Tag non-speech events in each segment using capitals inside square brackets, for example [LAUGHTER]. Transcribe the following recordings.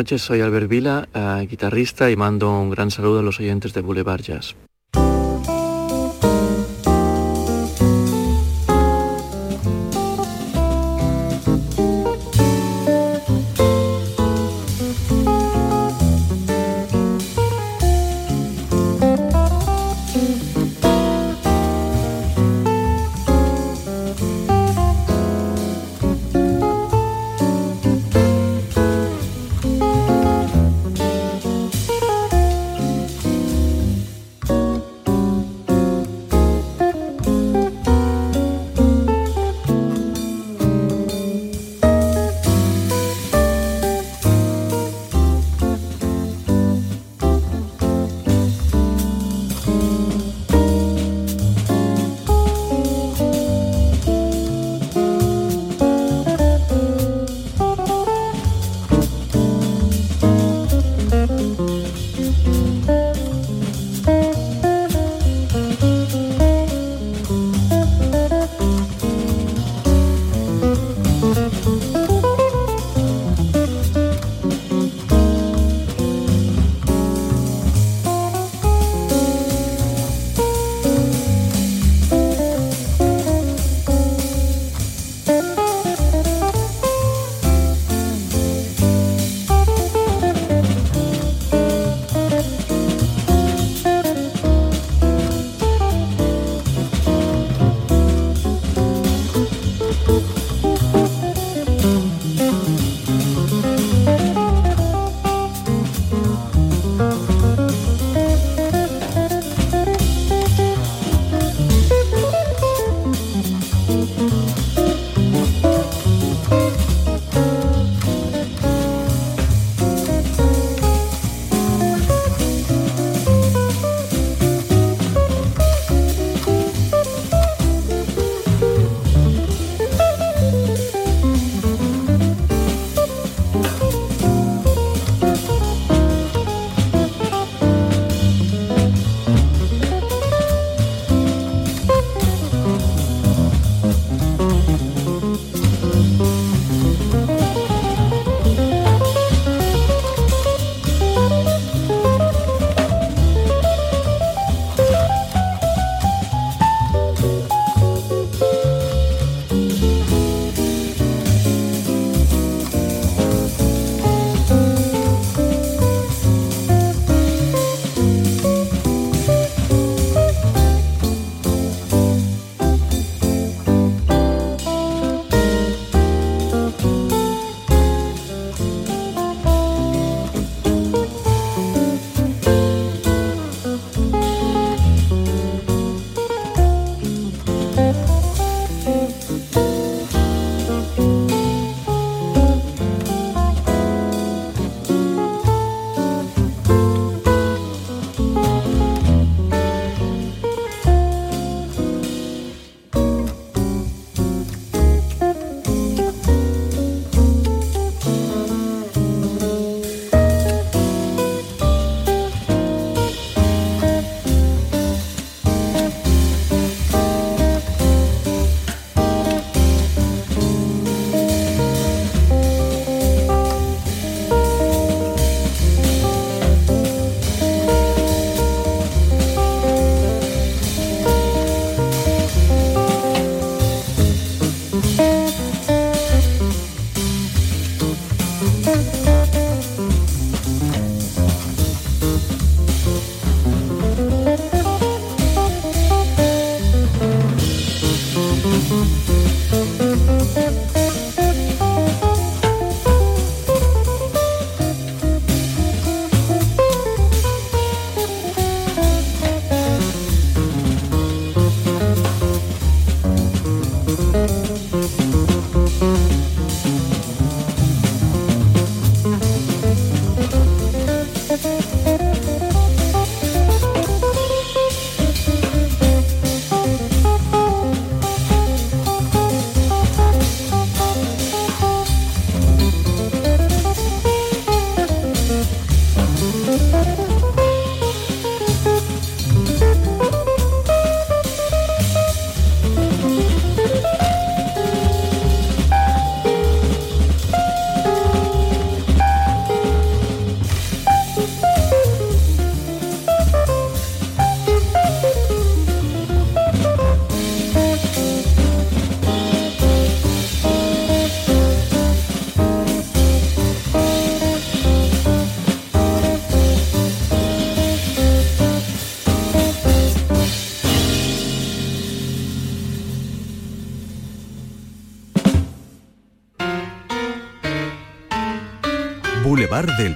noches. Soy Albert Vila, eh, guitarrista, y mando un gran saludo a los oyentes de Boulevard Jazz.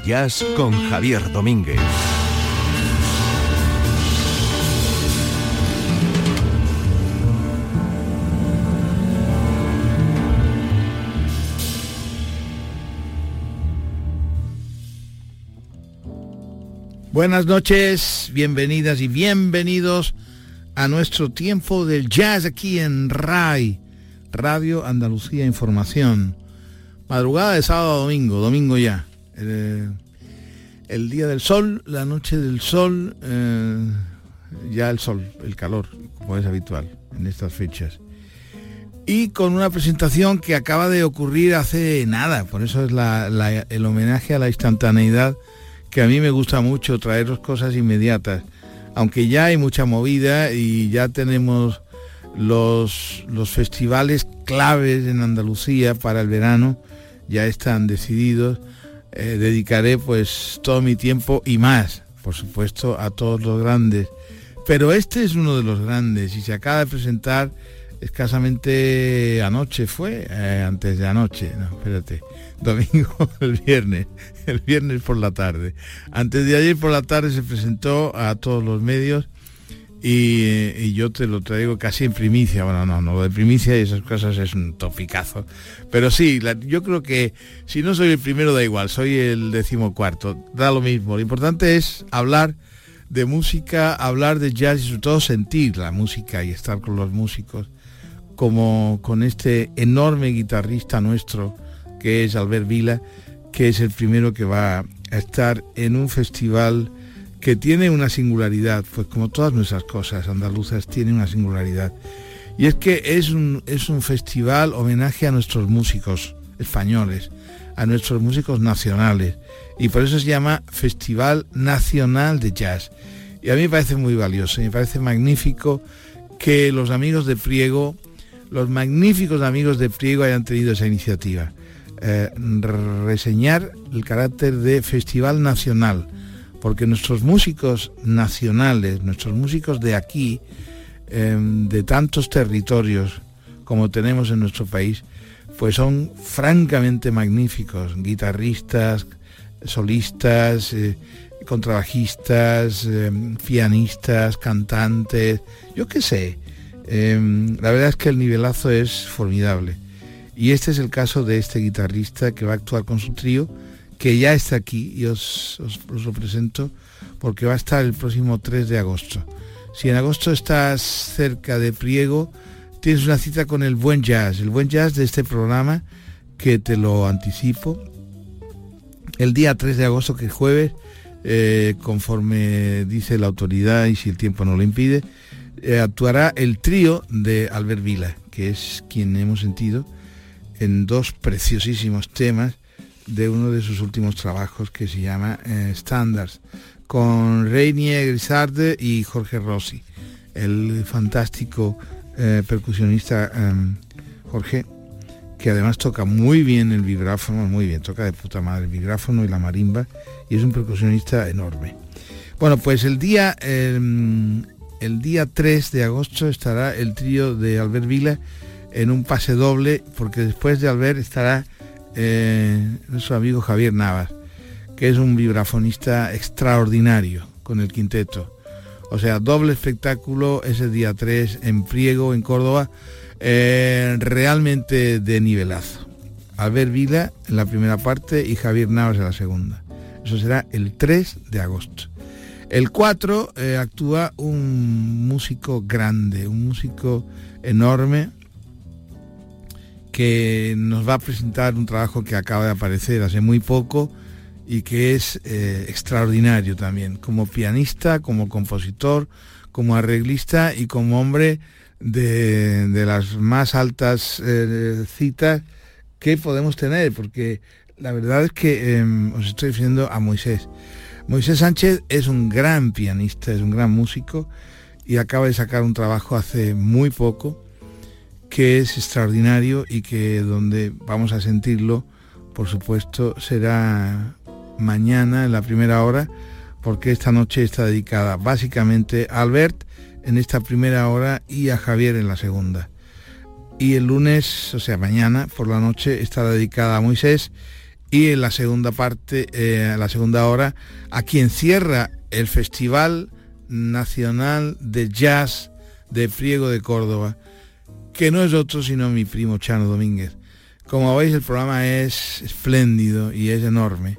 Jazz con Javier Domínguez. Buenas noches, bienvenidas y bienvenidos a nuestro tiempo del jazz aquí en RAI, Radio Andalucía Información. Madrugada de sábado a domingo, domingo ya. El, día del sol, la noche del sol, eh, ya el sol, el calor, como es habitual en estas fechas. Y con una presentación que acaba de ocurrir hace nada, por eso es el homenaje a la instantaneidad que a mí me gusta mucho traeros cosas inmediatas, aunque ya hay mucha movida y ya tenemos los, los festivales claves en Andalucía para el verano, ya están decididos. Eh, dedicaré pues todo mi tiempo y más, por supuesto, a todos los grandes. Pero este es uno de los grandes y se acaba de presentar escasamente anoche, fue eh, antes de anoche, no, espérate, domingo, [LAUGHS] el viernes, el viernes por la tarde. Antes de ayer por la tarde se presentó a todos los medios y, yo te lo traigo casi en primicia. Bueno, no, no, de primicia y esas cosas es un topicazo. Pero sí, yo creo que si no soy el primero da igual, soy el decimocuarto, da lo mismo. Lo importante es hablar de música, hablar de jazz y sobre todo sentir la música y estar con los músicos, como con este enorme guitarrista nuestro que es Albert Vila, que es el primero que va a estar en un festival que tiene una singularidad, pues como todas nuestras cosas andaluzas tienen una singularidad. Y es que es un, es un festival homenaje a nuestros músicos españoles, a nuestros músicos nacionales. Y por eso se llama Festival Nacional de Jazz. Y a mí me parece muy valioso, me parece magnífico que los amigos de Priego, los magníficos amigos de Priego hayan tenido esa iniciativa. Eh, reseñar el carácter de festival nacional, porque nuestros músicos nacionales, nuestros músicos de aquí, em, de tantos territorios como tenemos en nuestro país, pues son francamente magníficos, guitarristas, solistas, eh, contrabajistas, em, pianistas, cantantes, yo qué sé. Em, la verdad es que el nivelazo es formidable. Y este es el caso de este guitarrista que va a actuar con su trío, que ya está aquí y os, lo presento porque va a estar el próximo 3 de agosto. Si en agosto estás cerca de Priego, tienes una cita con el buen jazz, el buen jazz de este programa que te lo anticipo. El día 3 de agosto, que es jueves, eh, conforme dice la autoridad y si el tiempo no lo impide, eh, actuará el trío de Albert Vila, que es quien hemos sentido en dos preciosísimos temas de uno de sus últimos trabajos que se llama eh, Standards, con Reinier Grisarde y Jorge Rossi, el fantástico eh, percusionista em, Jorge, que además toca muy bien el vibráfono, muy bien, toca de puta madre el vibráfono y la marimba, y es un percusionista enorme. Bueno, pues el día, em, el día 3 de agosto estará el trío de Albert Vila en un pase doble, porque después de Albert estará eh, nuestro amigo Javier Navas, que es un vibrafonista extraordinario con el quinteto. O sea, doble espectáculo ese día 3 en Priego, en Córdoba, eh, realmente de nivelazo. Albert Vila en la primera parte y Javier Navas en la segunda. Eso será el 3 de agosto. El 4 eh, actúa un músico grande, un músico enorme, que nos va a presentar un trabajo que acaba de aparecer hace muy poco y que es eh, extraordinario también, como pianista, como compositor, como arreglista y como hombre de, las más altas eh, citas que podemos tener, porque la verdad es que em, os estoy diciendo a Moisés. Moisés Sánchez es un gran pianista, es un gran músico y acaba de sacar un trabajo hace muy poco que es extraordinario y que donde vamos a sentirlo, por supuesto, será mañana en la primera hora, porque esta noche está dedicada básicamente a Albert en esta primera hora y a Javier en la segunda. Y el lunes, o sea, mañana por la noche, está dedicada a Moisés y en la segunda parte, eh, la segunda hora, a quien cierra el Festival Nacional de Jazz de Friego de Córdoba, que no es otro sino mi primo Chano Domínguez. Como veis el programa es espléndido y es enorme.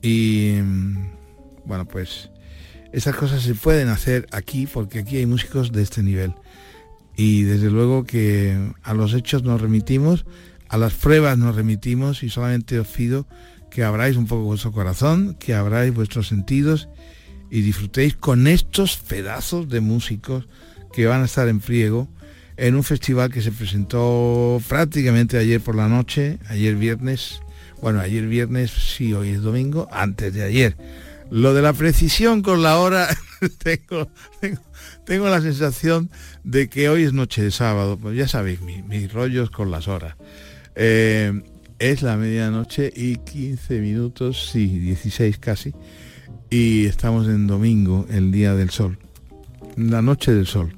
Y mm, bueno, pues esas cosas se pueden hacer aquí porque aquí hay músicos de este nivel. Y desde luego que a los hechos nos remitimos a las pruebas nos remitimos y solamente os pido que abráis un poco vuestro corazón, que abráis vuestros sentidos y disfrutéis con estos pedazos de músicos que van a estar en friego en un festival que se presentó prácticamente ayer por la noche, ayer viernes, bueno, ayer viernes, sí, hoy es domingo, antes de ayer. Lo de la precisión con la hora, [LAUGHS] tengo, tengo, la sensación de que hoy es noche de sábado, pues ya sabéis, mis rollos con las horas. Eh, es la medianoche y 15 minutos, sí, 16 casi. Y estamos en domingo, el día del sol. La noche del sol.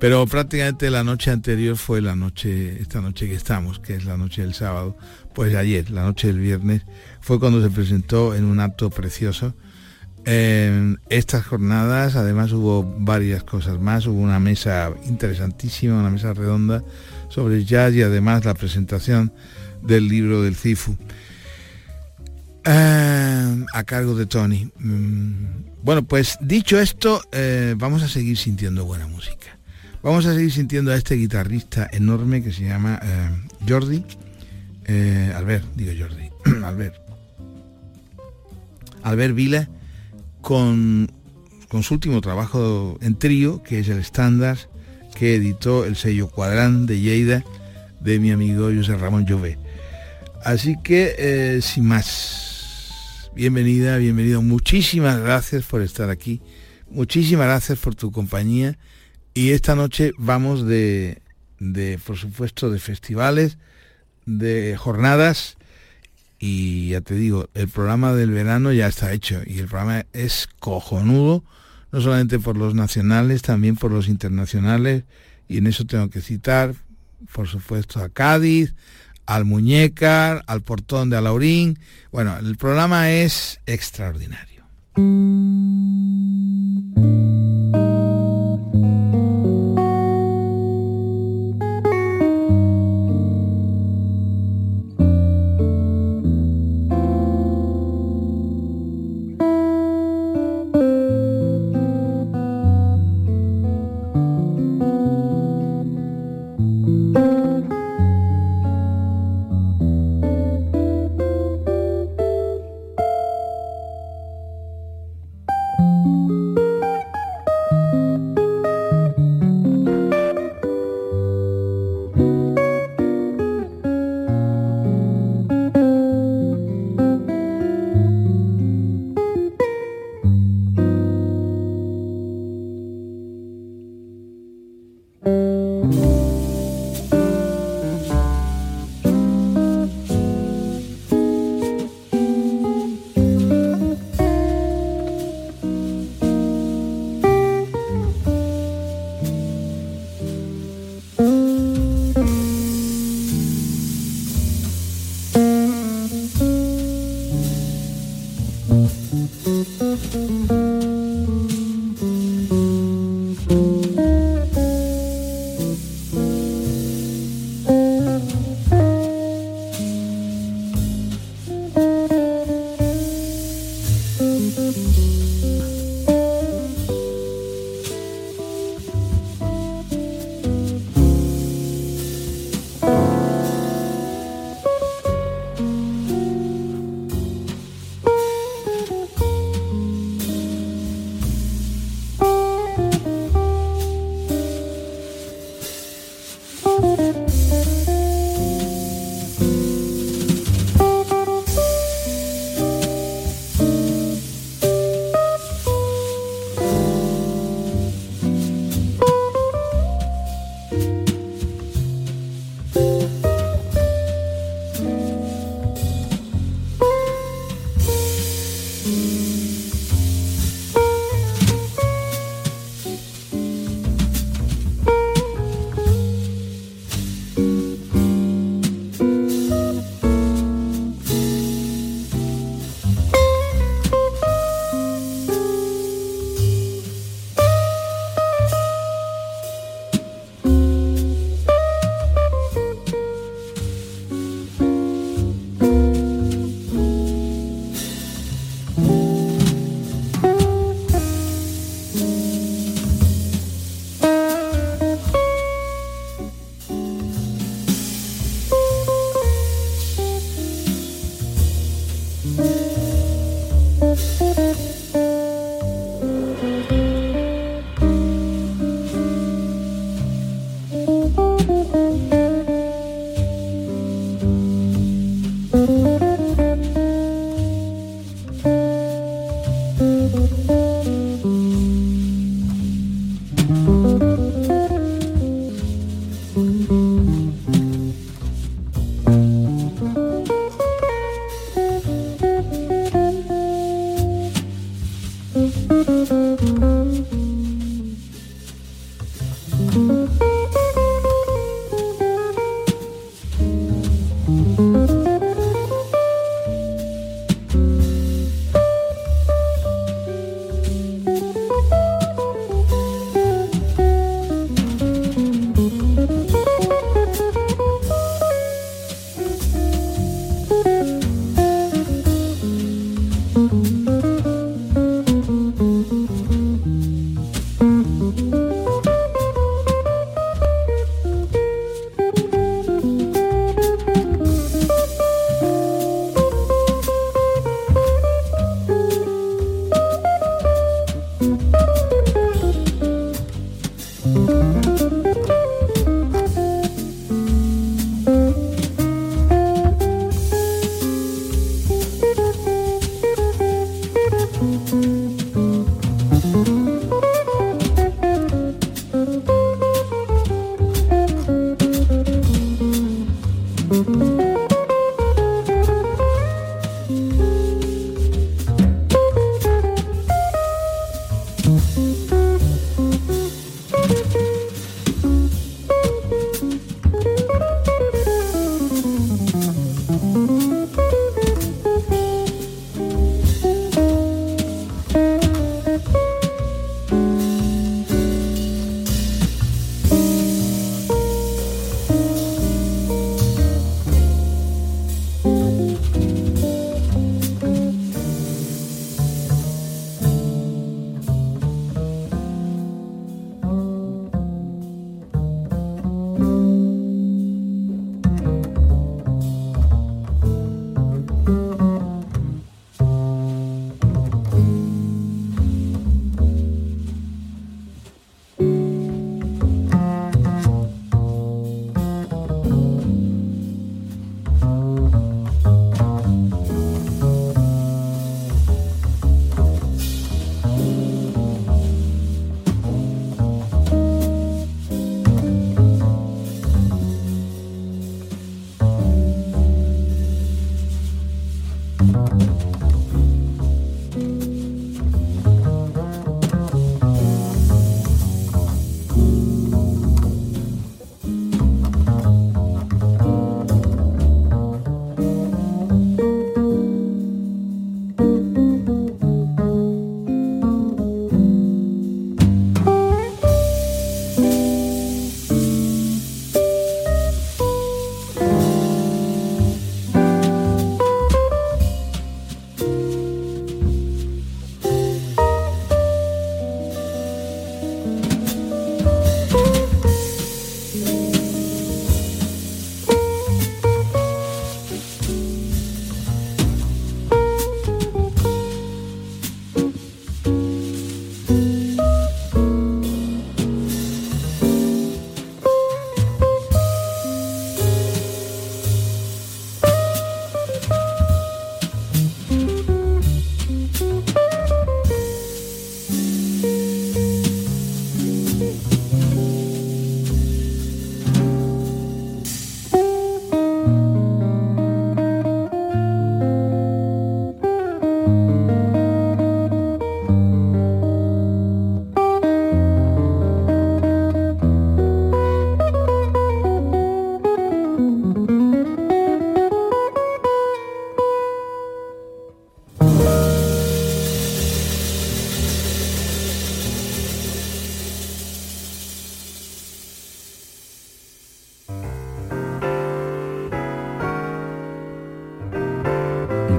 Pero prácticamente la noche anterior fue la noche, esta noche que estamos, que es la noche del sábado. Pues ayer, la noche del viernes, fue cuando se presentó en un acto precioso. Estas jornadas además hubo varias cosas más, hubo una mesa interesantísima, una mesa redonda sobre jazz y además la presentación del libro del Cifu. Eh, a cargo de Tony. Mm, bueno, pues dicho esto, eh, vamos a seguir sintiendo buena música. Vamos a seguir sintiendo a este guitarrista enorme que se llama eh, Jordi. Albert, digo Jordi. [CLEARS THROAT] Albert. Albert Vila con, con su último trabajo en trío, que es el estándar que editó el sello Cuadrán de Lleida de mi amigo José Ramón Llové. Así que, eh, sin más, bienvenida, bienvenido. Muchísimas gracias por estar aquí. Muchísimas gracias por tu compañía. Y esta noche vamos de, de por supuesto, de festivales, de jornadas. Y ya te digo, el programa del verano ya está hecho. Y el programa es cojonudo no solamente por los nacionales, también por los internacionales, y en eso tengo que citar, por supuesto, a Cádiz, al Muñecar, al Portón de Alaurín. Bueno, el programa es extraordinario.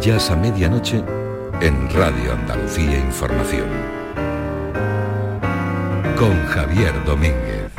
Jazz a Medianoche en Radio Andalucía Información. Con Javier Domínguez.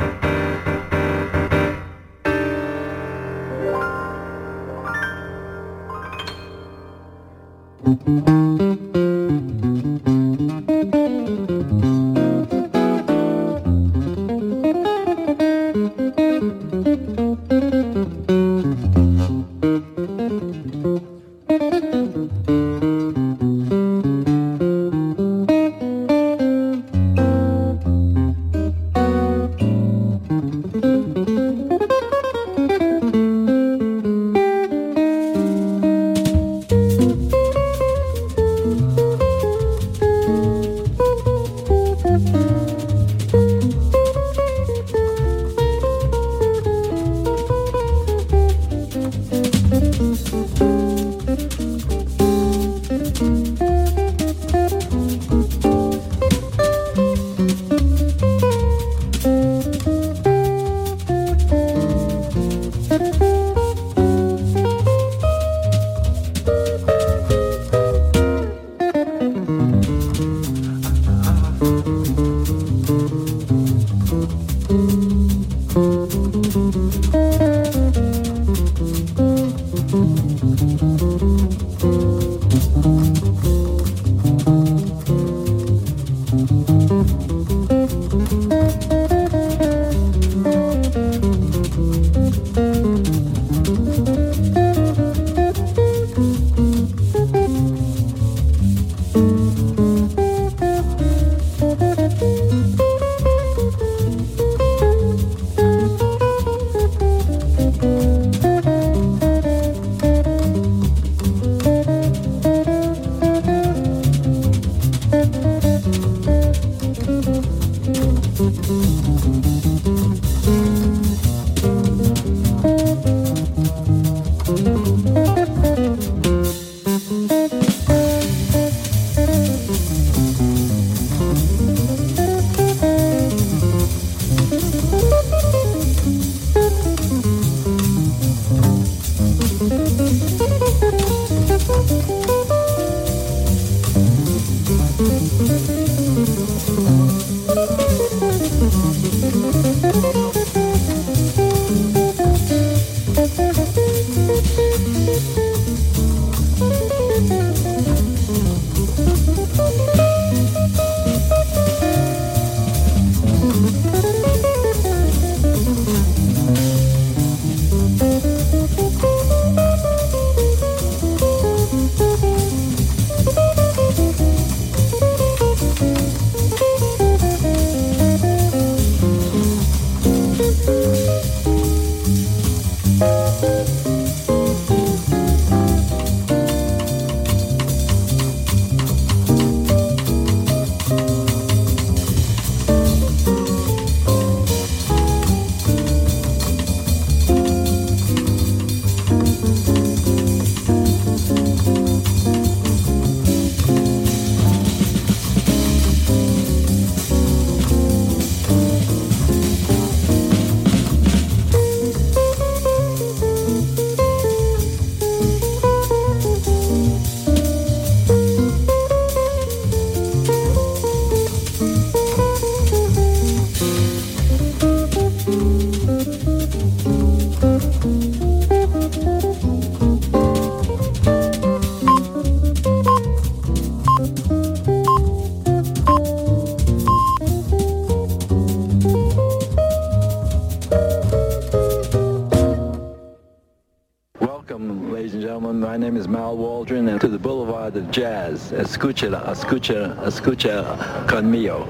My name is Mal Waldron and to the Boulevard of Jazz. Escucha, escucha, escucha conmigo.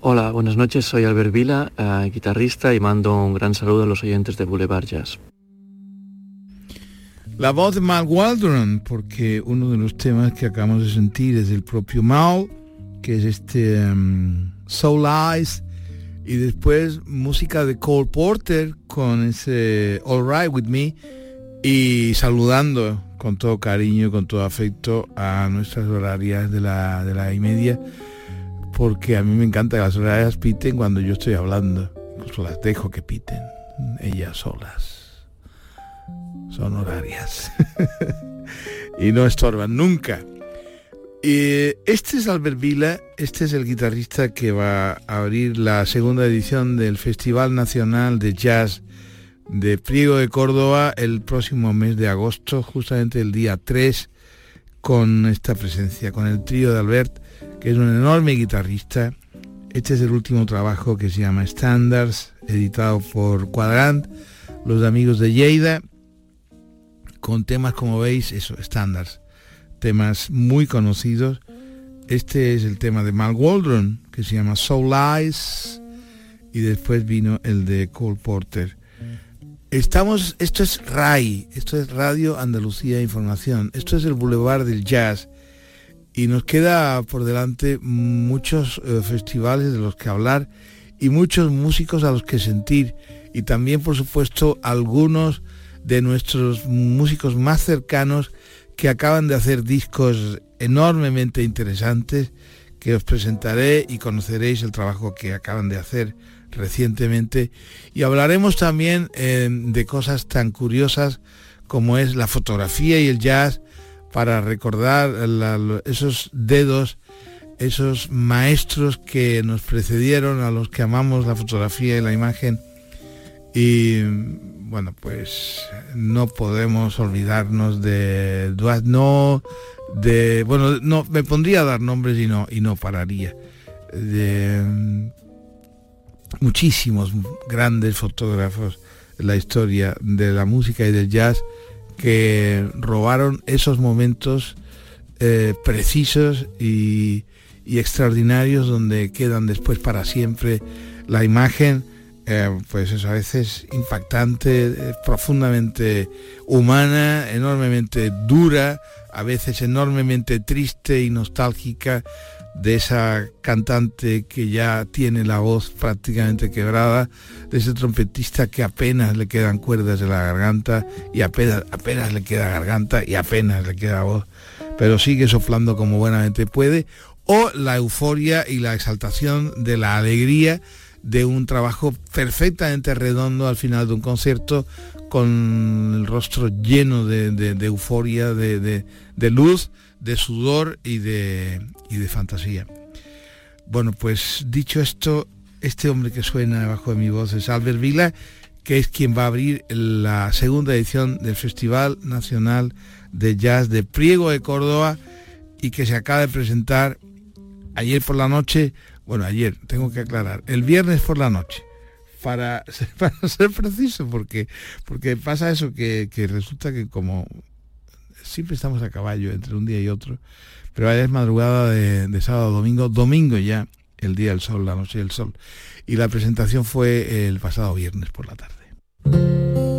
Hola, buenas noches. Soy Albert Vila, uh, guitarrista y mando un gran saludo a los oyentes de Boulevard Jazz. La voz de Mal Waldron, porque uno de los temas que acabamos de sentir es del propio Mal, que es este um, Soul Eyes, y después música de Cole Porter con ese All Right With Me, y saludando con todo cariño, con todo afecto a nuestras horarias de la, de la y media, porque a mí me encanta que las horarias piten cuando yo estoy hablando, incluso las dejo que piten, ellas solas. Son horarias. [LAUGHS] y no estorban nunca. Este es Albert Vila, este es el guitarrista que va a abrir la segunda edición del Festival Nacional de Jazz de Priego de Córdoba el próximo mes de agosto, justamente el día 3, con esta presencia, con el trío de Albert, que es un enorme guitarrista. Este es el último trabajo que se llama Standards, editado por Quadrant, los amigos de Lleida, con temas como veis, eso, Standards, temas muy conocidos. Este es el tema de Mal Waldron, que se llama Soul Eyes, y después vino el de Cole Porter. Estamos, esto es RAI, esto es Radio Andalucía Información, esto es el Boulevard del Jazz y nos queda por delante muchos eh, festivales de los que hablar y muchos músicos a los que sentir y también por supuesto algunos de nuestros músicos más cercanos que acaban de hacer discos enormemente interesantes que os presentaré y conoceréis el trabajo que acaban de hacer recientemente y hablaremos también eh, de cosas tan curiosas como es la fotografía y el jazz para recordar esos dedos, esos maestros que nos precedieron, a los que amamos la fotografía y la imagen. Y bueno, pues no podemos olvidarnos de no de bueno, no me pondría a dar nombres y no y no pararía. De muchísimos grandes fotógrafos en la historia de la música y del jazz que robaron esos momentos eh, precisos y, extraordinarios donde quedan después para siempre la imagen, eh, pues eso a veces impactante, eh, profundamente humana, enormemente dura, a veces enormemente triste y nostálgica, de esa cantante que ya tiene la voz prácticamente quebrada, de ese trompetista que apenas le quedan cuerdas de la garganta y apenas, apenas le queda garganta y apenas le queda voz, pero sigue soplando como buenamente puede, o la euforia y la exaltación de la alegría de un trabajo perfectamente redondo al final de un concierto con el rostro lleno de, euforia, de luz, de sudor y de, y de fantasía. Bueno, pues dicho esto, este hombre que suena debajo de mi voz es Albert Vila, que es quien va a abrir la segunda edición del Festival Nacional de Jazz de Priego de Córdoba y que se acaba de presentar ayer por la noche, bueno, ayer, tengo que aclarar, el viernes por la noche. Para, [LAUGHS] para ser preciso, porque, porque pasa eso que, que resulta que como siempre estamos a caballo entre un día y otro, pero es madrugada de, sábado a domingo, domingo ya, el día del sol, la noche del sol. Y la presentación fue el pasado viernes por la tarde.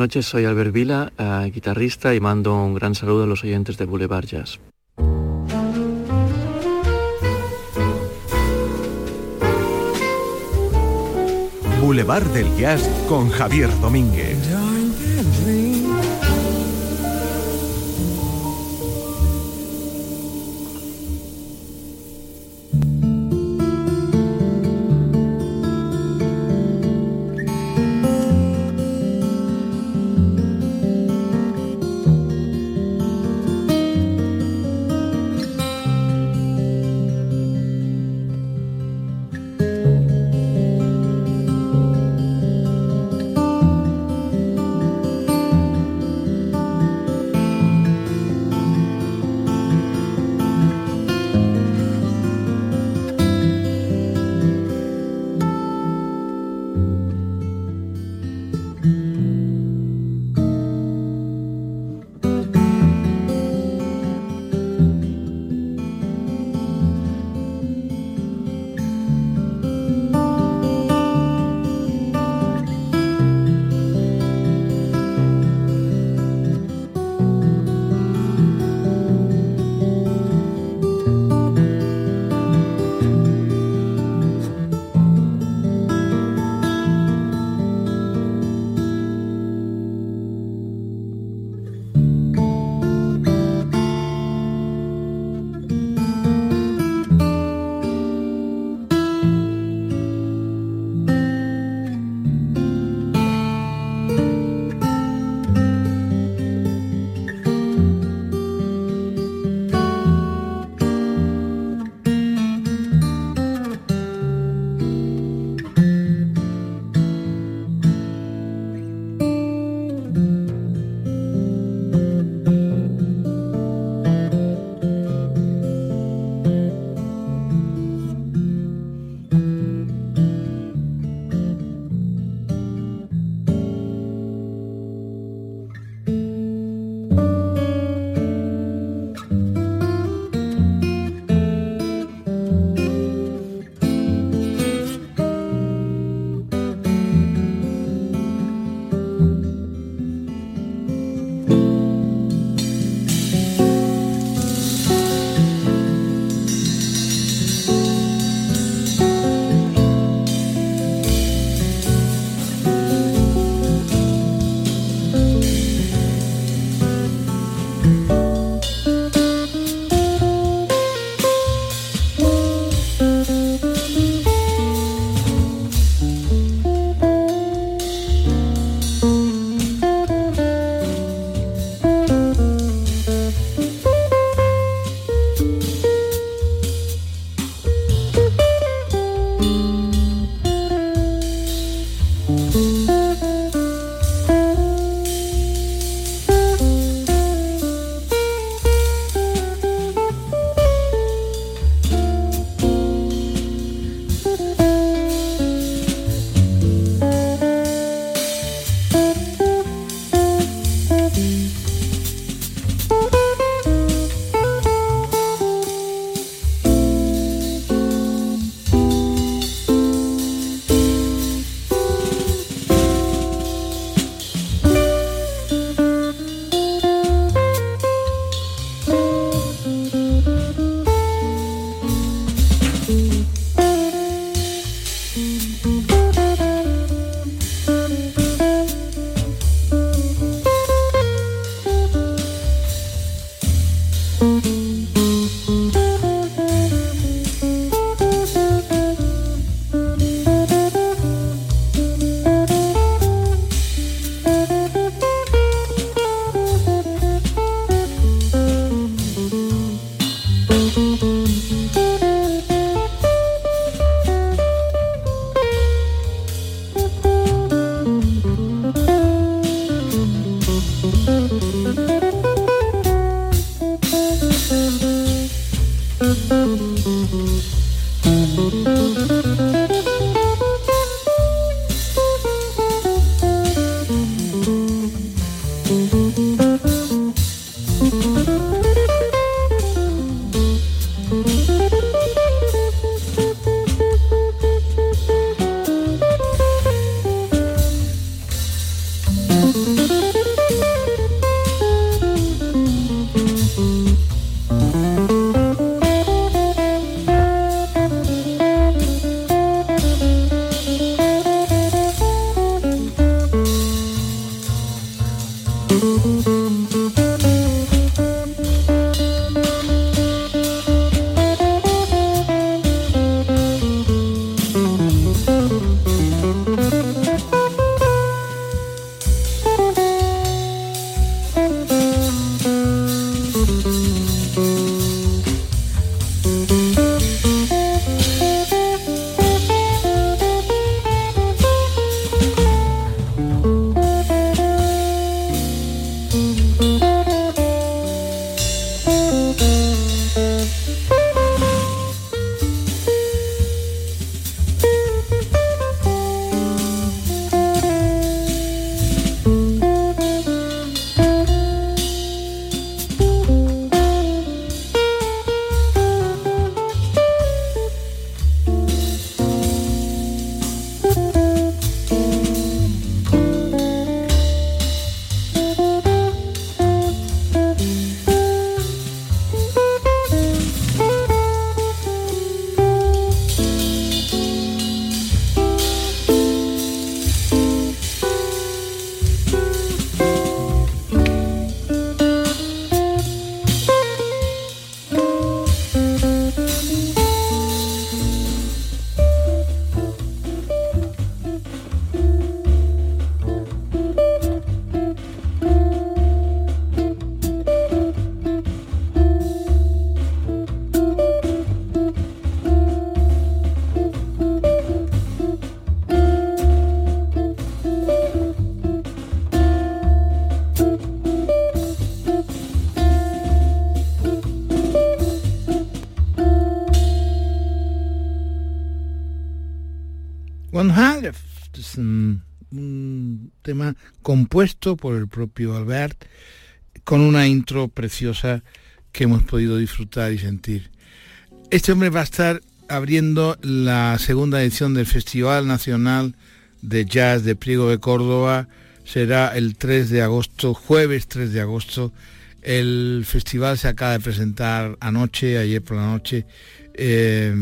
Noches, soy Albert Vila, eh, guitarrista y mando un gran saludo a los oyentes de Boulevard Jazz. Boulevard del Jazz con Javier Domínguez. Compuesto por el propio Albert con una intro preciosa que hemos podido disfrutar y sentir. Este hombre va a estar abriendo la segunda edición del Festival Nacional de Jazz de Priego de Córdoba. Será el 3 de agosto, jueves 3 de agosto. El festival se acaba de presentar anoche, ayer por la noche, eh,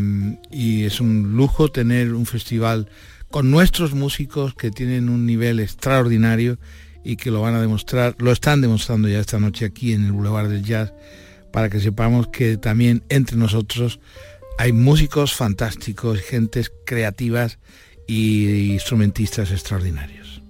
y es un lujo tener un festival con nuestros músicos que tienen un nivel extraordinario y que lo van a demostrar, lo están demostrando ya esta noche aquí en el Boulevard del Jazz, para que sepamos que también entre nosotros hay músicos fantásticos, gentes creativas y instrumentistas extraordinarios.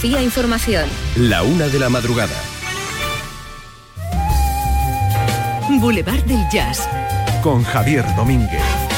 Andalucía Información. La una de la madrugada. Boulevard del Jazz. Con Javier Domínguez.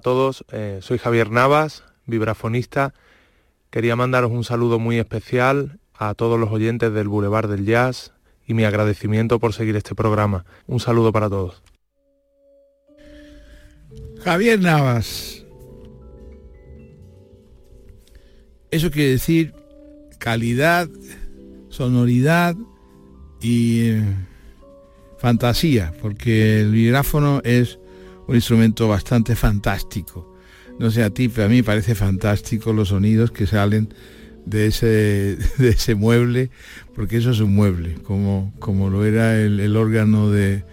Todos, eh, soy Javier Navas, vibrafonista. Quería mandaros un saludo muy especial a todos los oyentes del Boulevard del Jazz y mi agradecimiento por seguir este programa. Un saludo para todos. Javier Navas. Eso quiere decir calidad, sonoridad y eh, fantasía, porque el vibráfono es un instrumento bastante fantástico. No sé a ti, pero a mí parece fantástico los sonidos que salen de ese, [LAUGHS] de ese mueble, porque eso es un mueble, como, como lo era el, órgano de,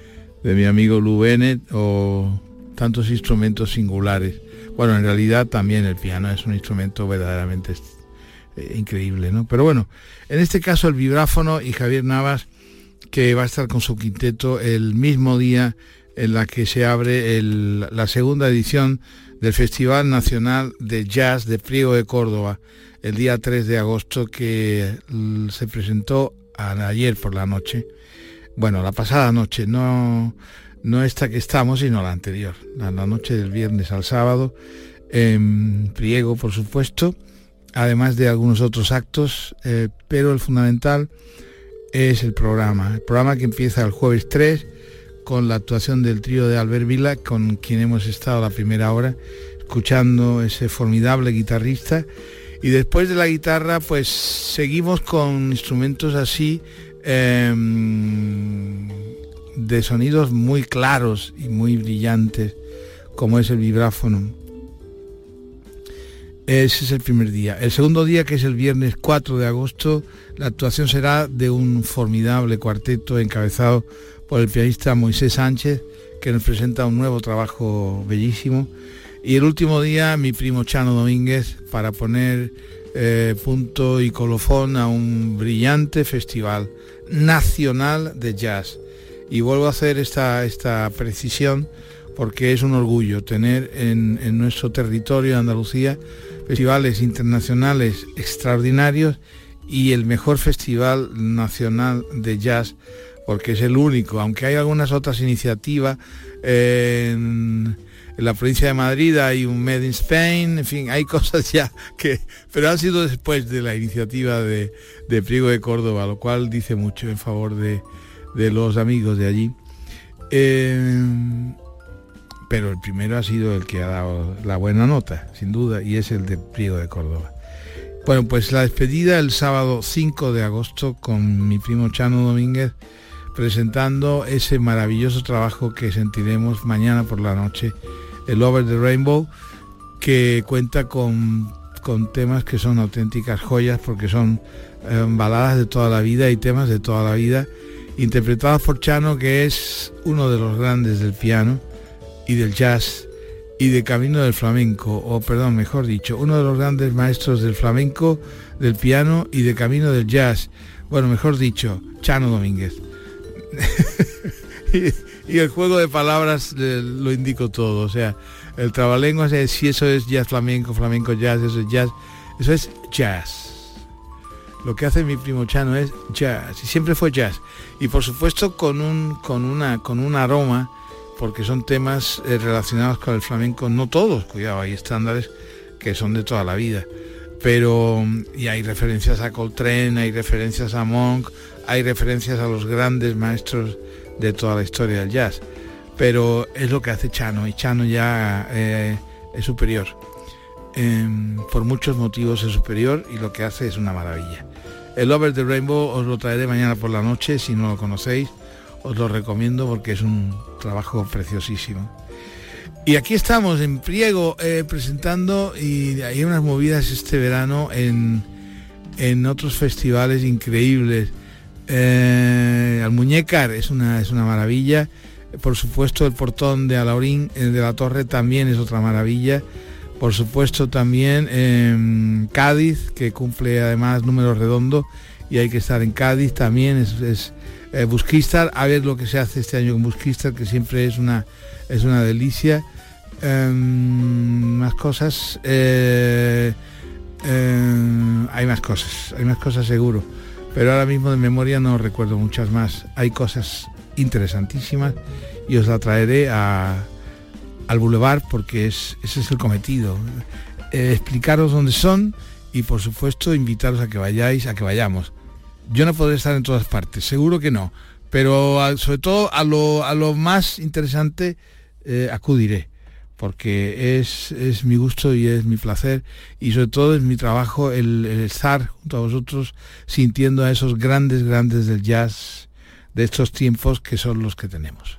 de, mi amigo Lou Bennett o tantos instrumentos singulares. Bueno, en realidad también el piano es un instrumento verdaderamente eh, increíble, ¿no? Pero bueno, en este caso el vibráfono y Javier Navas, que va a estar con su quinteto el mismo día en la que se abre la segunda edición del Festival Nacional de Jazz de Priego de Córdoba, el día 3 de agosto que se presentó ayer por la noche. Bueno, la pasada noche, no, no esta que estamos, sino la anterior, la, noche del viernes al sábado, en Priego, por supuesto, además de algunos otros actos, eh, pero el fundamental es el programa. El programa que empieza el jueves 3 con la actuación del trío de Albert Vila, con quien hemos estado la primera hora, escuchando ese formidable guitarrista. Y después de la guitarra, pues seguimos con instrumentos así em, de sonidos muy claros y muy brillantes, como es el vibráfono. Ese es el primer día. El segundo día, que es el viernes 4 de agosto, la actuación será de un formidable cuarteto encabezado por el pianista Moisés Sánchez, que nos presenta un nuevo trabajo bellísimo. Y el último día, mi primo Chano Domínguez, para poner eh, punto y colofón a un brillante festival nacional de jazz. Y vuelvo a hacer esta, esta precisión porque es un orgullo tener en, en nuestro territorio, Andalucía, festivales internacionales extraordinarios y el mejor festival nacional de jazz porque es el único, aunque hay algunas otras iniciativas en, la provincia de Madrid hay un Made in Spain, en fin, hay [LAUGHS] cosas ya que, pero han sido después de la iniciativa de, de Priego de Córdoba, lo cual dice mucho en favor de, los amigos de allí. Eh, pero el primero ha sido el que ha dado la buena nota, sin duda, y es el de Priego de Córdoba. Bueno, pues la despedida el sábado 5 de agosto con mi primo Chano Domínguez presentando ese maravilloso trabajo que sentiremos mañana por la noche, el Over the Rainbow, que cuenta con, con temas que son auténticas joyas porque son eh, baladas de toda la vida y temas de toda la vida, interpretados por Chano, que es uno de los grandes del piano y del jazz y de camino del flamenco, o perdón, mejor dicho, uno de los grandes maestros del flamenco, del piano y de camino del jazz. Bueno, mejor dicho, Chano Domínguez. [LAUGHS] y, el juego de palabras eh, lo indico todo, o sea, el trabalenguas es si eso es jazz flamenco, flamenco jazz, eso es jazz, eso es jazz. Lo que hace mi primo Chano es jazz, y siempre fue jazz. Y por supuesto con un, con una, con un aroma porque son temas eh, relacionados con el flamenco, no todos, cuidado, hay estándares que son de toda la vida, pero y hay referencias a Coltrane, hay referencias a Monk, hay referencias a los grandes maestros de toda la historia del jazz, pero es lo que hace Chano y Chano ya eh, es superior. Em, por muchos motivos es superior y lo que hace es una maravilla. El Over the Rainbow os lo traeré mañana por la noche si no lo conocéis os lo recomiendo porque es un trabajo preciosísimo. Y aquí estamos en Priego eh, presentando y hay unas movidas este verano en, en otros festivales increíbles. Eh, Almuñécar es una, es una maravilla. Por supuesto el portón de Alaurín de la Torre también es otra maravilla. Por supuesto también en Cádiz, que cumple además número redondo y hay que estar en Cádiz también, es eh, Busquistar, a ver lo que se hace este año con Busquistar, que siempre es una, es una delicia. Em, más cosas. Eh, em, hay más cosas, hay más cosas seguro. Pero ahora mismo de memoria no recuerdo muchas más. Hay cosas interesantísimas y os la traeré al bulevar porque es, ese es el cometido. Eh, explicaros dónde son y por supuesto invitaros a que vayáis, a que vayamos. Yo no podré estar en todas partes, seguro que no, pero sobre todo a lo, a lo más interesante eh, acudiré, porque es, es, mi gusto y es mi placer y sobre todo es mi trabajo el, el estar junto a vosotros sintiendo a esos grandes, grandes del jazz de estos tiempos que son los que tenemos.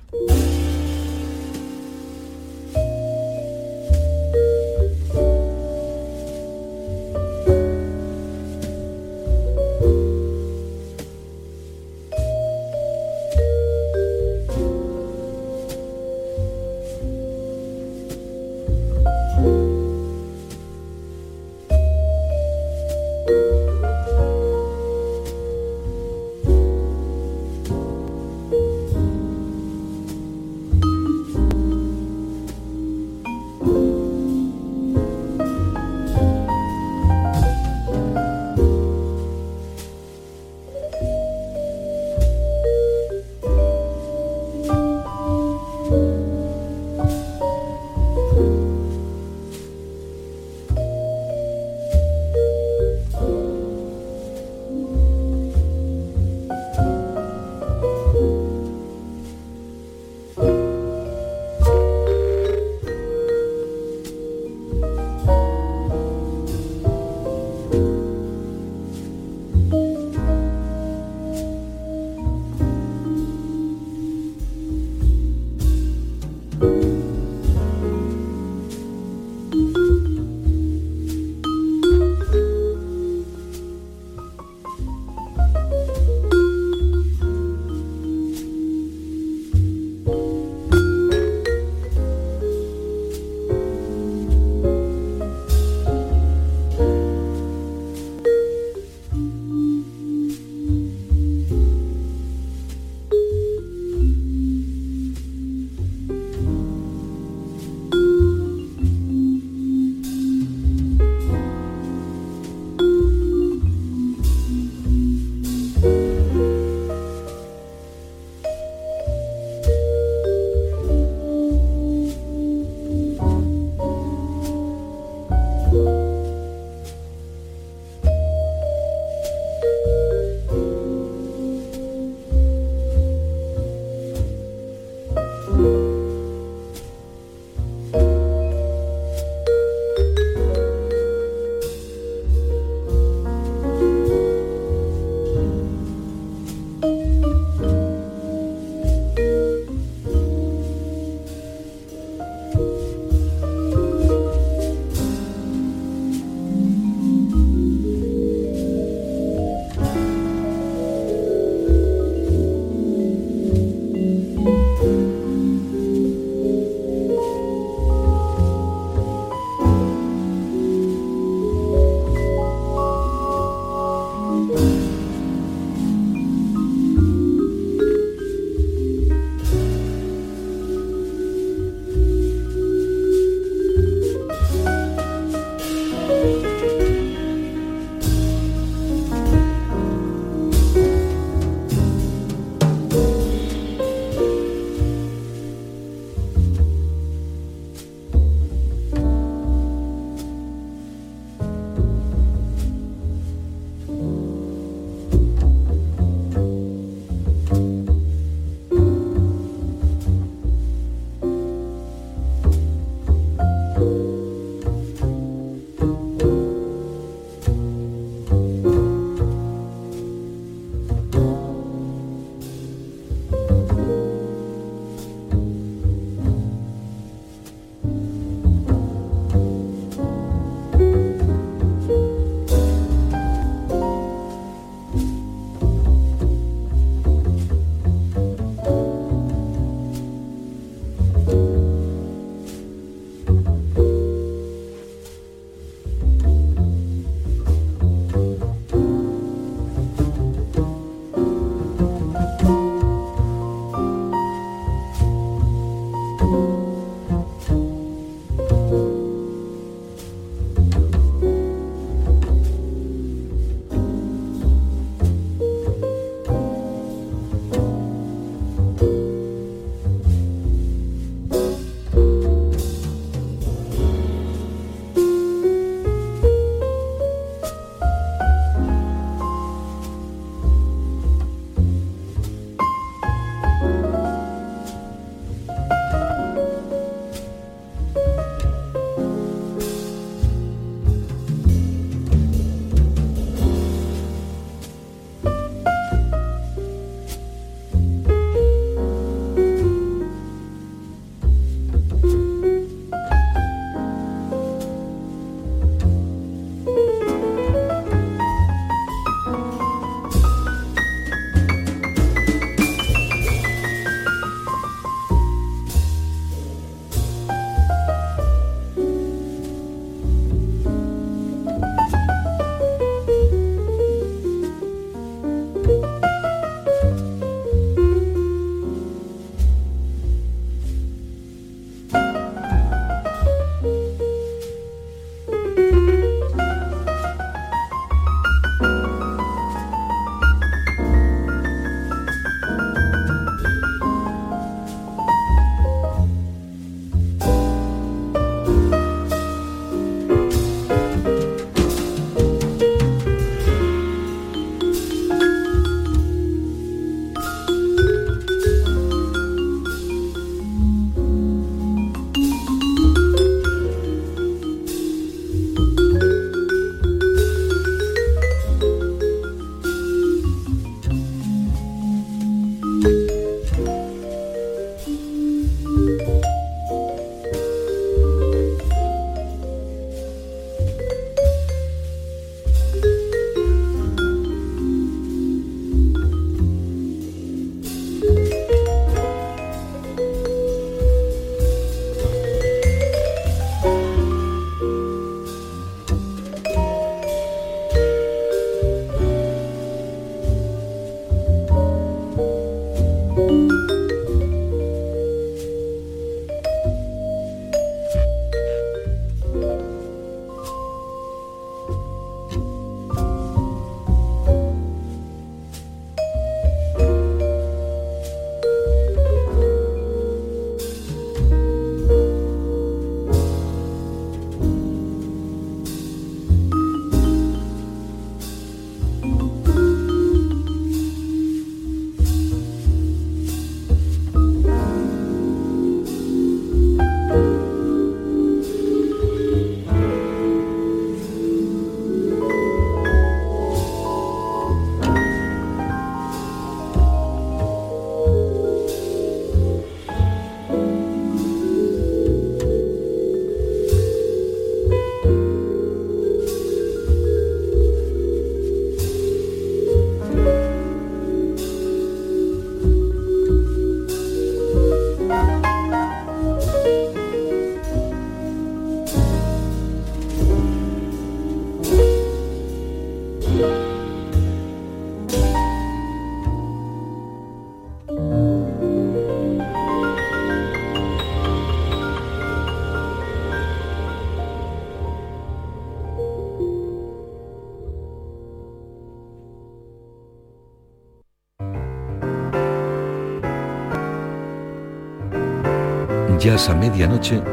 Jazz a medianoche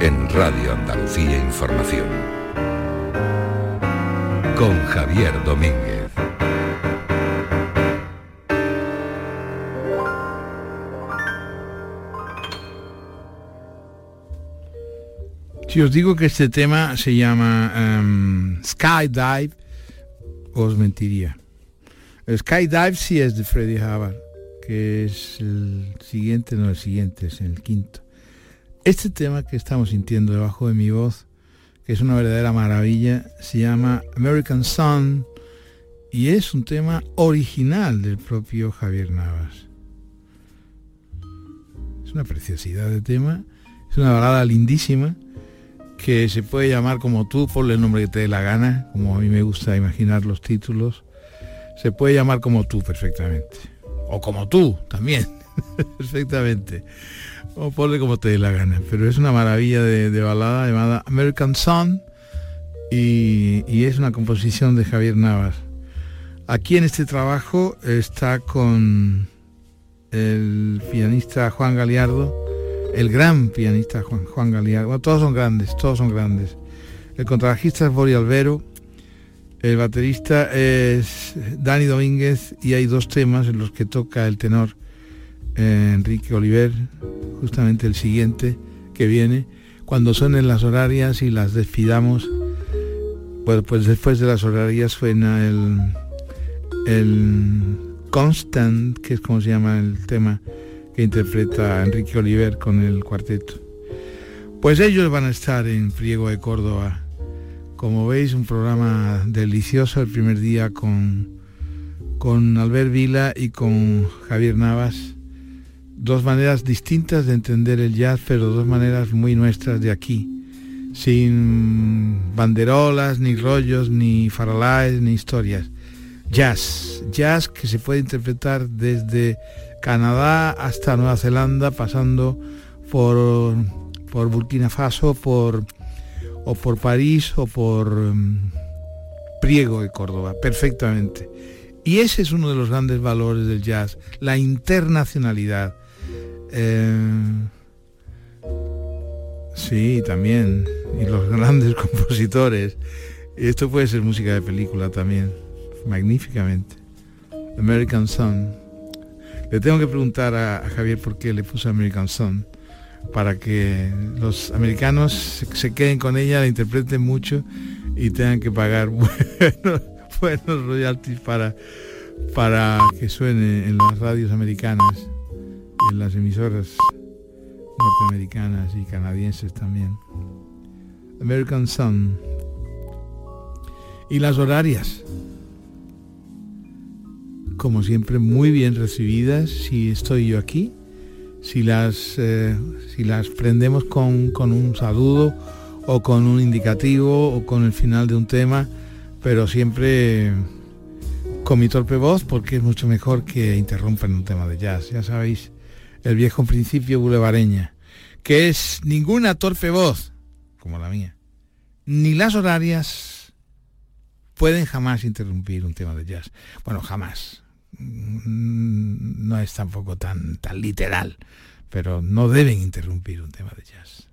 en Radio Andalucía Información. Con Javier Domínguez. Si os digo que este tema se llama em, Skydive, os mentiría. El Skydive sí es de Freddie Hubbard, que es el siguiente, no el siguiente, es el quinto. Este tema que estamos sintiendo debajo de mi voz, que es una verdadera maravilla, se llama American Sun y es un tema original del propio Javier Navas. Es una preciosidad de tema, es una balada lindísima que se puede llamar como tú, ponle el nombre que te dé la gana, como a mí me gusta imaginar los títulos. Se puede llamar como tú perfectamente. O como tú también, [LAUGHS] perfectamente. O ponle como te dé la gana. Pero es una maravilla de, balada llamada American Sun y, es una composición de Javier Navas. Aquí en este trabajo está con el pianista Juan Galiardo el gran pianista Juan, Juan Galiardo. todos son grandes, todos son grandes. El contrabajista es Bori Albero, el baterista es Dani Domínguez y hay dos temas en los que toca el tenor Enrique Oliver, justamente el siguiente que viene. Cuando suenen las horarias y las despidamos, pues, pues después de las horarias suena el, el Constant, que es como se llama el tema que interpreta Enrique Oliver con el cuarteto. Pues ellos van a estar en Friego de Córdoba. Como veis, un programa delicioso el primer día con, con Albert Vila y con Javier Navas. Dos maneras distintas de entender el jazz, pero dos maneras muy nuestras de aquí. Sin banderolas, ni rollos, ni faralaes, ni historias. Jazz. Jazz que se puede interpretar desde Canadá hasta Nueva Zelanda, pasando por, por Burkina Faso, por, o por París o por mm, Priego de Córdoba, perfectamente. Y ese es uno de los grandes valores del jazz, la internacionalidad. Eh, sí, también. Y los [LAUGHS] grandes compositores. Esto puede ser música de película también, magníficamente. American Sun. Le tengo que preguntar a, Javier por qué le puso American Sun, para que los americanos se, queden con ella, la interpreten mucho y tengan que pagar [LAUGHS] buenos, royalties para, para que suene en las radios americanas en las emisoras norteamericanas y canadienses también. American Sun. Y las horarias como siempre, muy bien recibidas si estoy yo aquí, si las, eh, si las prendemos con, con un saludo o con un indicativo o con el final de un tema, pero siempre con mi torpe voz porque es mucho mejor que interrumpan un tema de jazz. Ya sabéis, el viejo principio bulevareña, que es ninguna torpe voz, como la mía, ni las horarias pueden jamás interrumpir un tema de jazz. Bueno, jamás. Mm, no es tampoco tan, tan literal, pero no deben interrumpir un tema de jazz.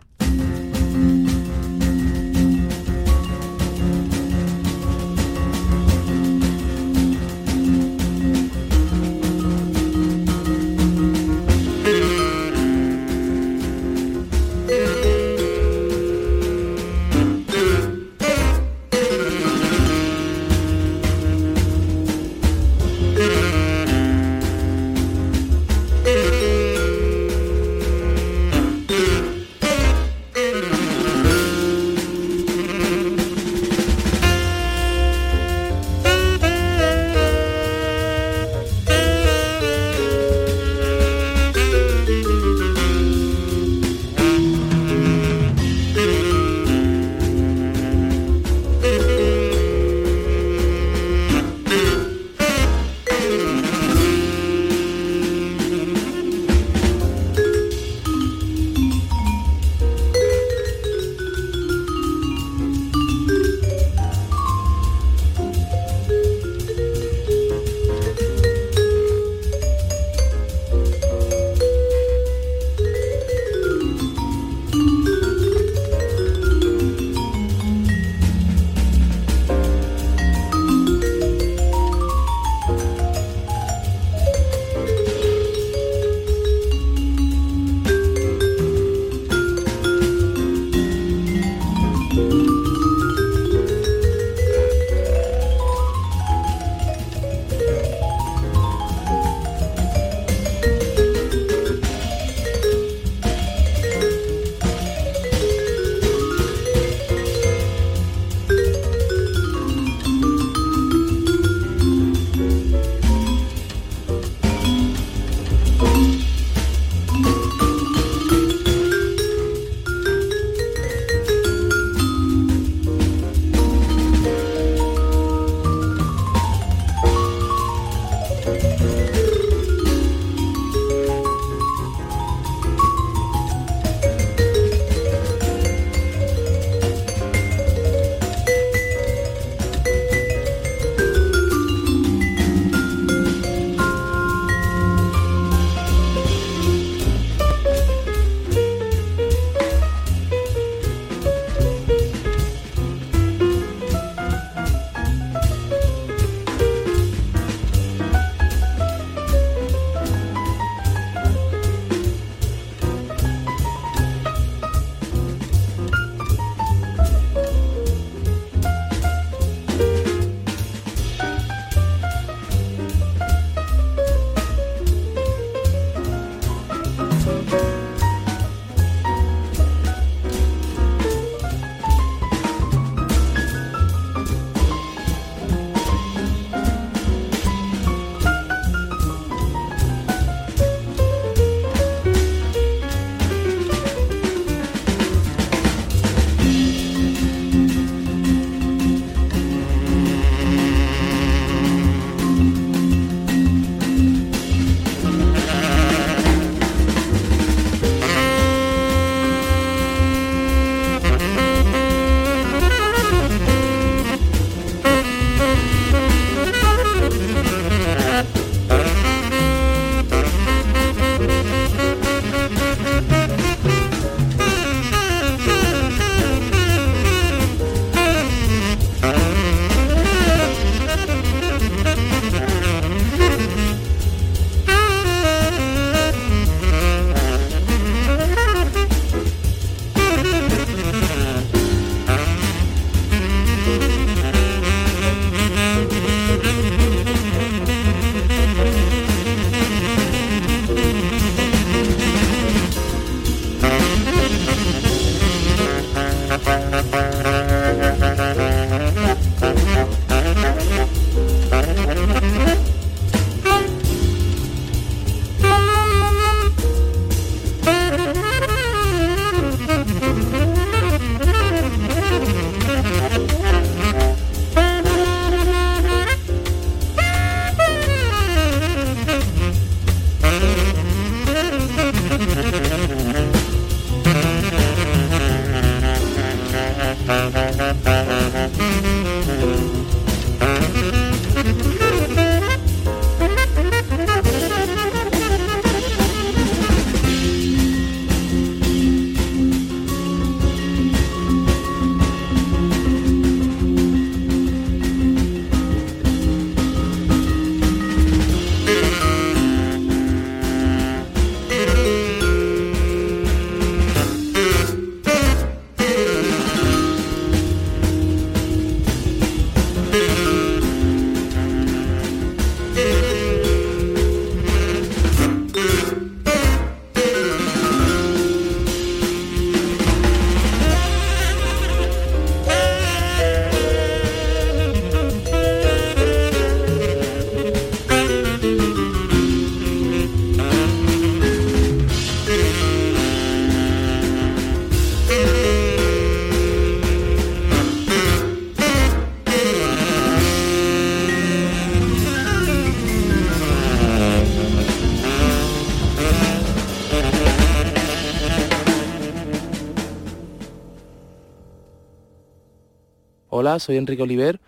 Hola, soy Enrique Oliver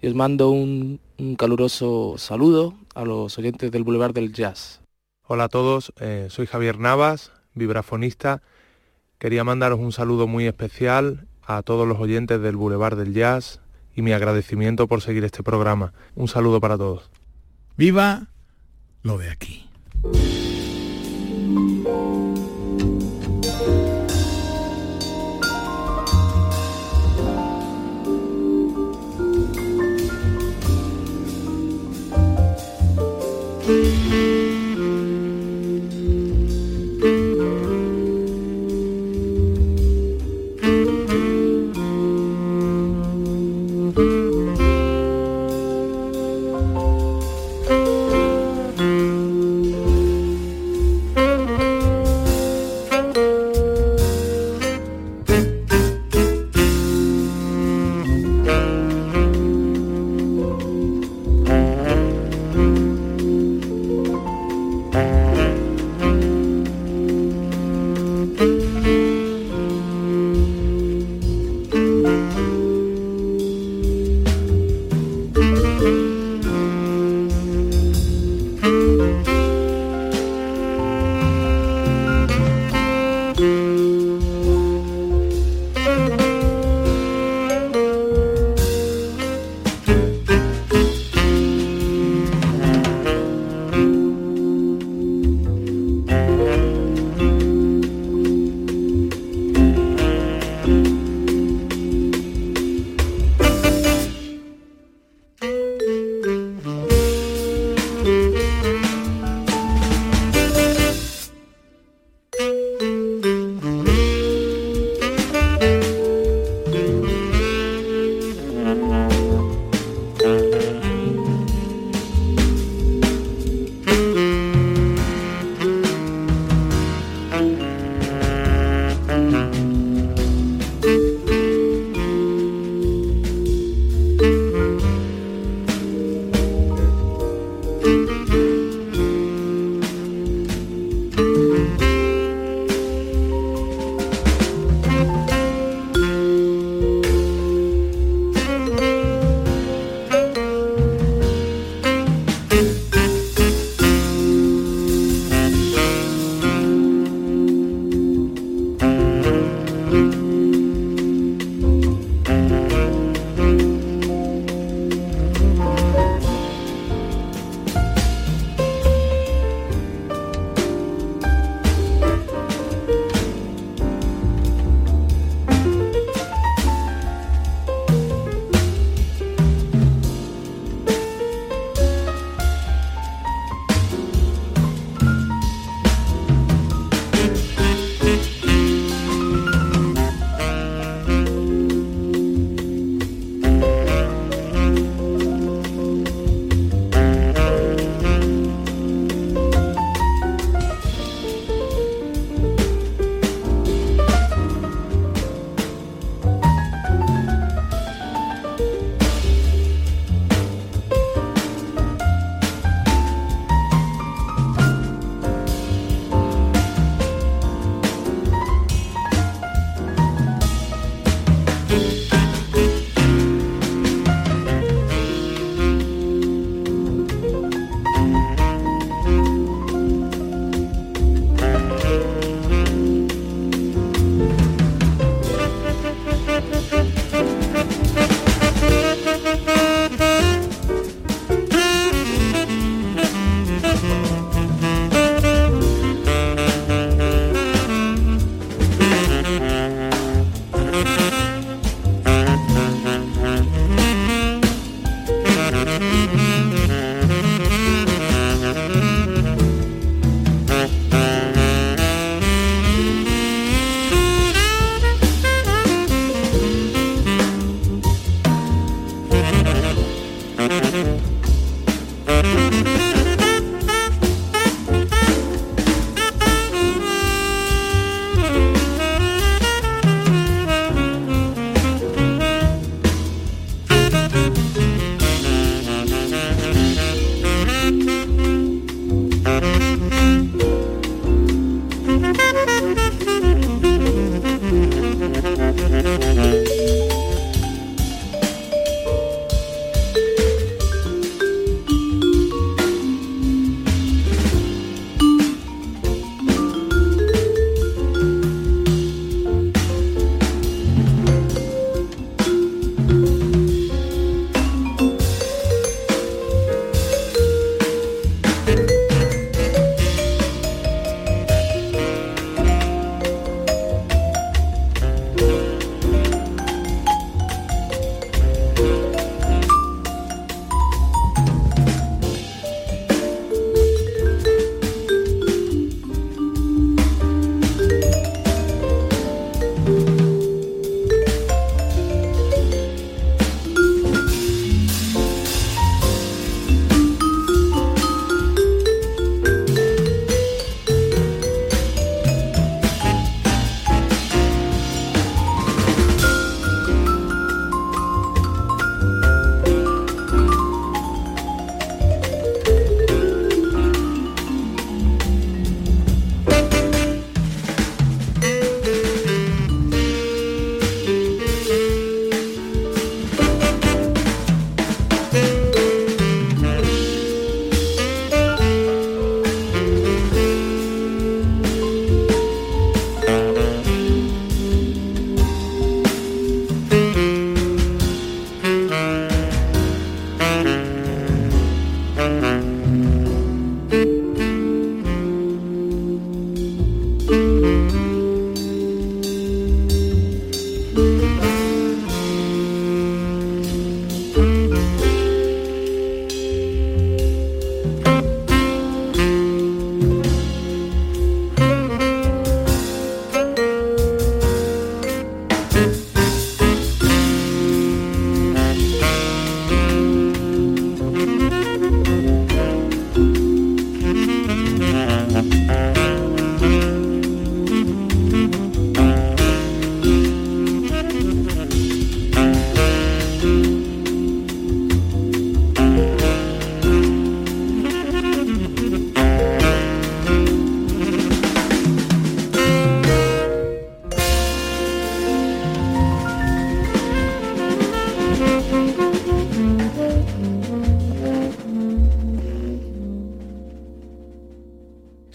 y os mando un, caluroso saludo a los oyentes del Boulevard del Jazz. Hola a todos, eh, soy Javier Navas, vibrafonista. Quería mandaros un saludo muy especial a todos los oyentes del Boulevard del Jazz y mi agradecimiento por seguir este programa. Un saludo para todos. Viva lo de aquí.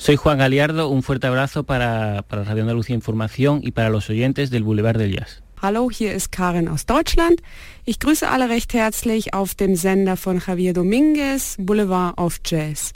Soy Juan Galiardo, un fuerte abrazo para, para Radio Andalucía Información y para los oyentes del Boulevard del Jazz. Hallo, hier ist Karin aus Deutschland. Ich grüße alle recht herzlich auf dem Sender von Javier Dominguez, Boulevard of Jazz.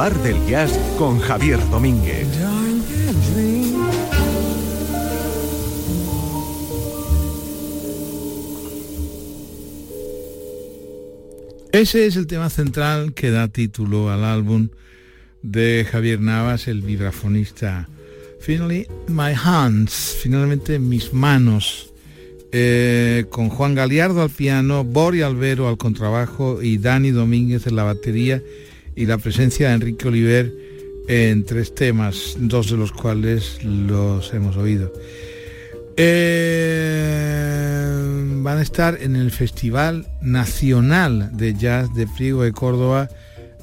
Boulevard del Jazz con Javier Domínguez. Ese es el tema central que da título al álbum de Javier Navas, el vibrafonista. Finally, My Hands, finalmente mis manos, eh, con Juan Galiardo al piano, Bori Albero al contrabajo y Dani Domínguez en la batería y la presencia de Enrique Oliver en tres temas, dos de los cuales los hemos oído. Eh, van a estar en el Festival Nacional de Jazz de Priego de Córdoba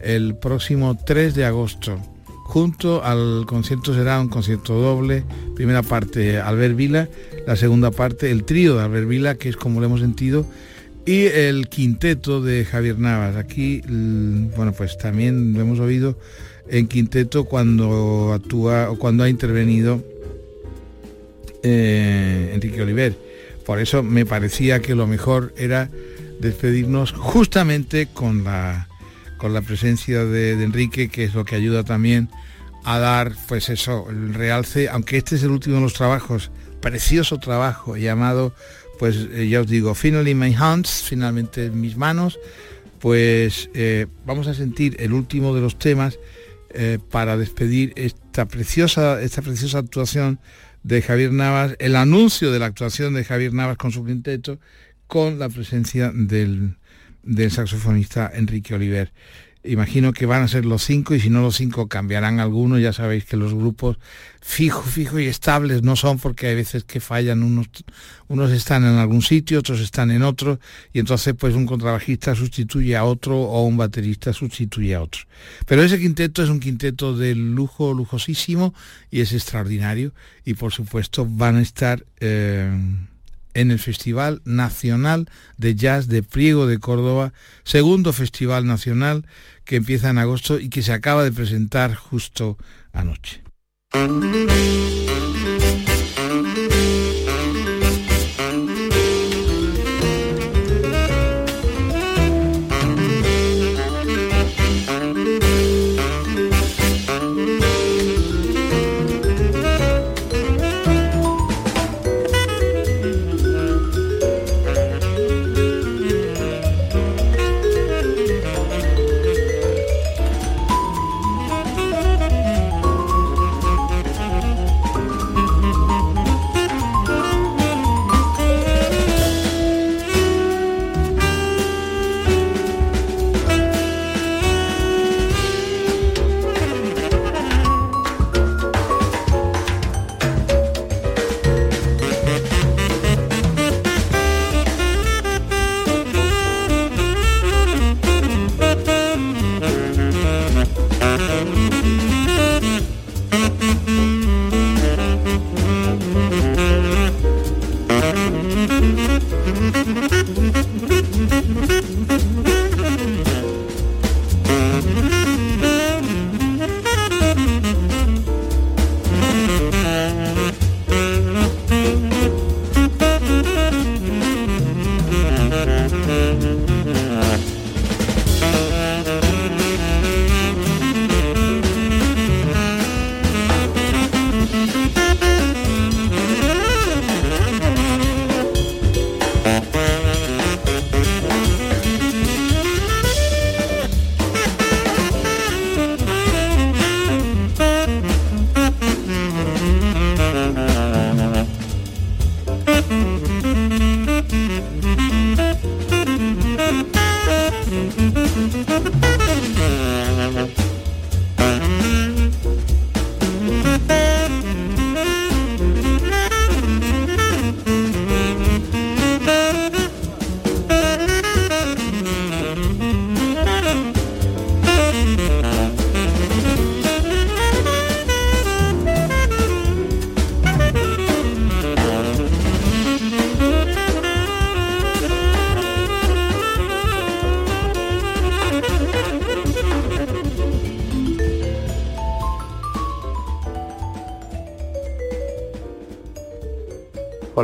el próximo 3 de agosto. Junto al concierto será un concierto doble, primera parte Albert Vila, la segunda parte el trío de Albert Vila, que es como lo hemos sentido, y el quinteto de Javier Navas. Aquí, bueno, pues también lo hemos oído en quinteto cuando actúa o cuando ha intervenido eh, Enrique Oliver. Por eso me parecía que lo mejor era despedirnos justamente con la, con la presencia de, Enrique, que es lo que ayuda también a dar, pues eso, el realce, aunque este es el último de los trabajos, precioso trabajo llamado, pues eh, ya os digo, Finally My Hands, finalmente en mis manos, pues eh, vamos a sentir el último de los temas para despedir esta preciosa, esta preciosa actuación de Javier Navas, el anuncio de la actuación de Javier Navas con su quinteto, con la presencia del saxofonista Enrique Oliver imagino que van a ser los cinco y si no los cinco cambiarán algunos. Ya sabéis que los grupos fijo, fijo y estables no son porque hay veces que fallan, unos, unos están en algún sitio, otros están en otro y entonces pues un contrabajista sustituye a otro o un baterista sustituye a otro. Pero ese quinteto es un quinteto de lujo, lujosísimo y es extraordinario y por supuesto van a estar... Eh, en el Festival Nacional de Jazz de Priego de Córdoba, segundo Festival Nacional que empieza en agosto y que se acaba de presentar justo anoche.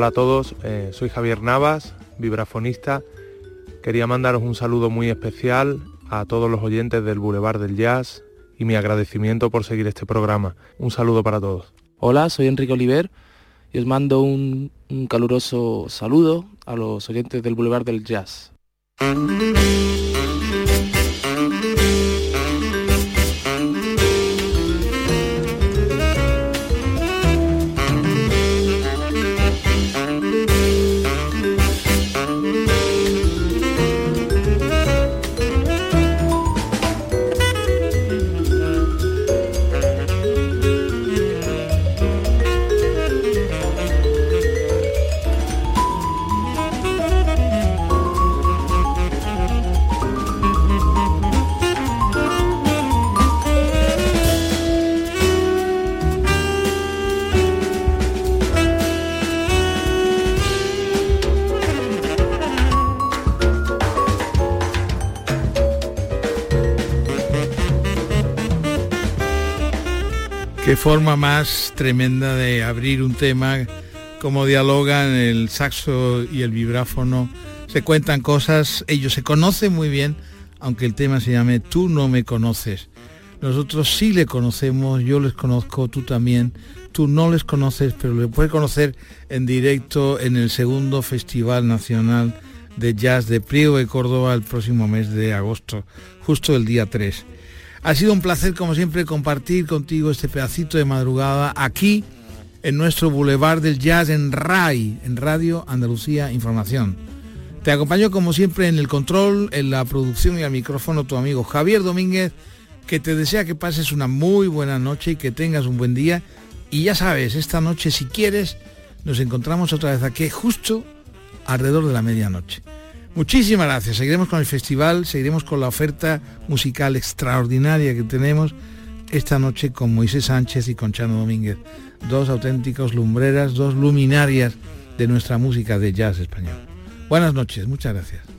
Hola a todos, eh, soy Javier Navas, vibrafonista. Quería mandaros un saludo muy especial a todos los oyentes del Boulevard del Jazz y mi agradecimiento por seguir este programa. Un saludo para todos. Hola, soy Enrique Oliver y os mando un, un caluroso saludo a los oyentes del Boulevard del Jazz. Forma más tremenda de abrir un tema, como dialogan el saxo y el vibráfono. Se cuentan cosas, ellos se conocen muy bien, aunque el tema se llame Tú no me conoces. Nosotros sí le conocemos, yo les conozco, tú también. Tú no les conoces, pero le puedes conocer en directo en el segundo Festival Nacional de Jazz de Priego de Córdoba el próximo mes de agosto, justo el día 3. Ha sido un placer, como siempre, compartir contigo este pedacito de madrugada aquí en nuestro Boulevard del Jazz en RAI, en Radio Andalucía Información. Te acompaño, como siempre, en el control, en la producción y al micrófono tu amigo Javier Domínguez, que te desea que pases una muy buena noche y que tengas un buen día. Y ya sabes, esta noche, si quieres, nos encontramos otra vez aquí, justo alrededor de la medianoche. Muchísimas gracias. Seguiremos con el festival, seguiremos con la oferta musical extraordinaria que tenemos esta noche con Moisés Sánchez y con Chano Domínguez. Dos auténticos lumbreras, dos luminarias de nuestra música de jazz español. Buenas noches, muchas gracias.